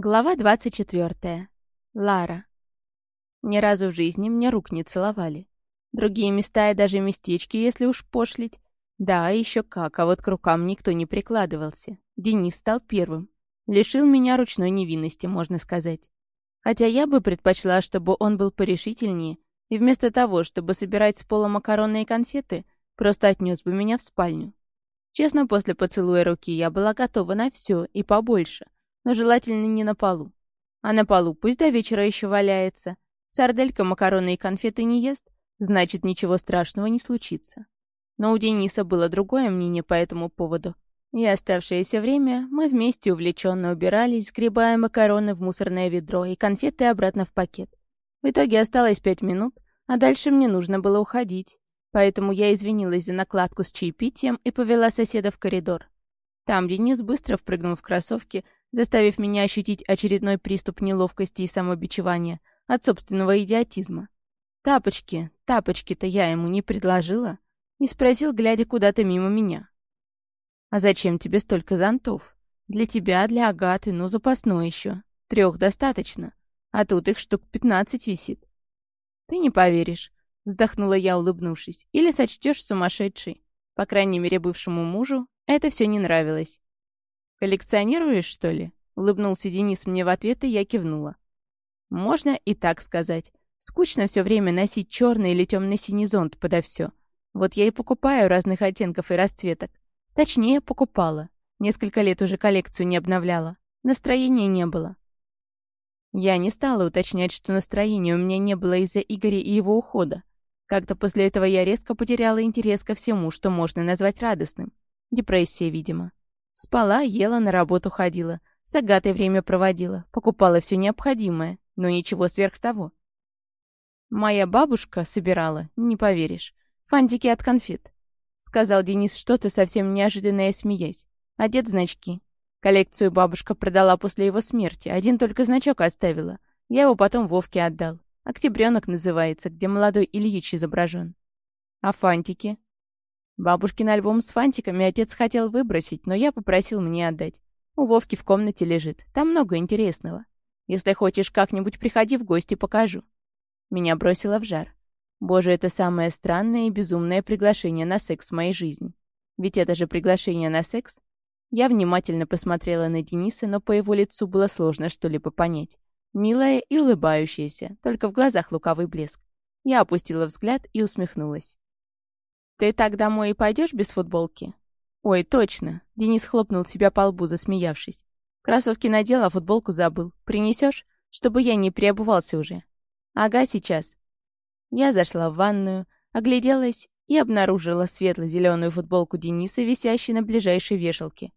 Глава 24. Лара. Ни разу в жизни мне рук не целовали. Другие места и даже местечки, если уж пошлить. Да, еще как, а вот к рукам никто не прикладывался. Денис стал первым. Лишил меня ручной невинности, можно сказать. Хотя я бы предпочла, чтобы он был порешительнее, и вместо того, чтобы собирать с пола макаронные конфеты, просто отнес бы меня в спальню. Честно, после поцелуя руки я была готова на все и побольше — но желательно не на полу. А на полу пусть до вечера еще валяется. Сарделька макароны и конфеты не ест, значит, ничего страшного не случится. Но у Дениса было другое мнение по этому поводу. И оставшееся время мы вместе увлеченно убирались, сгребая макароны в мусорное ведро и конфеты обратно в пакет. В итоге осталось пять минут, а дальше мне нужно было уходить. Поэтому я извинилась за накладку с чаепитием и повела соседа в коридор. Там Денис быстро впрыгнул в кроссовки, заставив меня ощутить очередной приступ неловкости и самобичевания от собственного идиотизма. Тапочки, тапочки-то я ему не предложила. И спросил, глядя куда-то мимо меня. «А зачем тебе столько зонтов? Для тебя, для Агаты, ну запасной еще. Трех достаточно. А тут их штук пятнадцать висит». «Ты не поверишь», — вздохнула я, улыбнувшись. «Или сочтешь сумасшедший. По крайней мере, бывшему мужу это все не нравилось. «Коллекционируешь, что ли?» — улыбнулся Денис мне в ответ, и я кивнула. «Можно и так сказать. Скучно все время носить черный или темно-синий зонт подо все. Вот я и покупаю разных оттенков и расцветок. Точнее, покупала. Несколько лет уже коллекцию не обновляла. Настроения не было. Я не стала уточнять, что настроения у меня не было из-за Игоря и его ухода. Как-то после этого я резко потеряла интерес ко всему, что можно назвать радостным. Депрессия, видимо. Спала, ела, на работу ходила. С Агатой время проводила. Покупала все необходимое, но ничего сверх того. Моя бабушка собирала, не поверишь, фантики от конфет. Сказал Денис что-то совсем неожиданное, смеясь. Одет значки. Коллекцию бабушка продала после его смерти, один только значок оставила. Я его потом Вовке отдал. Октябренок называется, где молодой Ильич изображен. А фантики? Бабушкин альбом с фантиками отец хотел выбросить, но я попросил мне отдать. У Вовки в комнате лежит. Там много интересного. Если хочешь как-нибудь, приходи в гости, покажу. Меня бросило в жар. Боже, это самое странное и безумное приглашение на секс в моей жизни. Ведь это же приглашение на секс. Я внимательно посмотрела на Дениса, но по его лицу было сложно что-либо понять. Милая и улыбающаяся, только в глазах лукавый блеск. Я опустила взгляд и усмехнулась. «Ты так домой и пойдешь без футболки?» «Ой, точно!» — Денис хлопнул себя по лбу, засмеявшись. «Кроссовки надел, а футболку забыл. Принесешь, чтобы я не приобувался уже?» «Ага, сейчас». Я зашла в ванную, огляделась и обнаружила светло-зеленую футболку Дениса, висящей на ближайшей вешалке.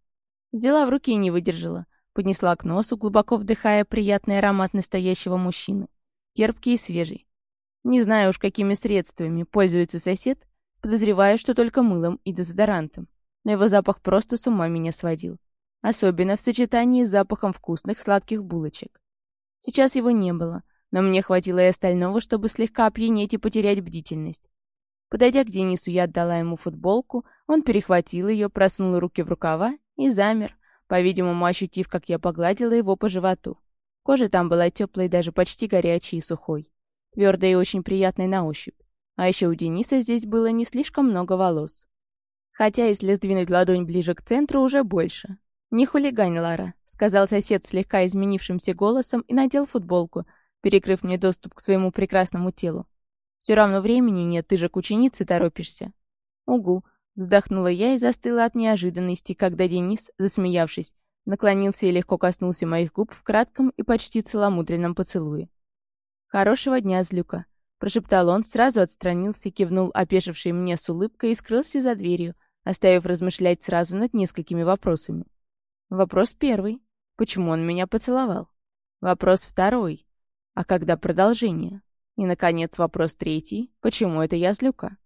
Взяла в руки и не выдержала. Поднесла к носу, глубоко вдыхая приятный аромат настоящего мужчины. Терпкий и свежий. Не знаю уж, какими средствами пользуется сосед, Подозреваю, что только мылом и дезодорантом. Но его запах просто с ума меня сводил. Особенно в сочетании с запахом вкусных сладких булочек. Сейчас его не было, но мне хватило и остального, чтобы слегка опьянеть и потерять бдительность. Подойдя к Денису, я отдала ему футболку, он перехватил ее, просунул руки в рукава и замер, по-видимому, ощутив, как я погладила его по животу. Кожа там была теплой, даже почти горячей и сухой. Твердой и очень приятной на ощупь. А еще у Дениса здесь было не слишком много волос. Хотя, если сдвинуть ладонь ближе к центру, уже больше. «Не хулигань, Лара», — сказал сосед слегка изменившимся голосом и надел футболку, перекрыв мне доступ к своему прекрасному телу. «Все равно времени нет, ты же к ученице торопишься». «Угу», — вздохнула я и застыла от неожиданности, когда Денис, засмеявшись, наклонился и легко коснулся моих губ в кратком и почти целомудренном поцелуе. «Хорошего дня, Злюка», Прошептал он, сразу отстранился, кивнул опешивший мне с улыбкой и скрылся за дверью, оставив размышлять сразу над несколькими вопросами. Вопрос первый. Почему он меня поцеловал? Вопрос второй. А когда продолжение? И, наконец, вопрос третий. Почему это я злюка?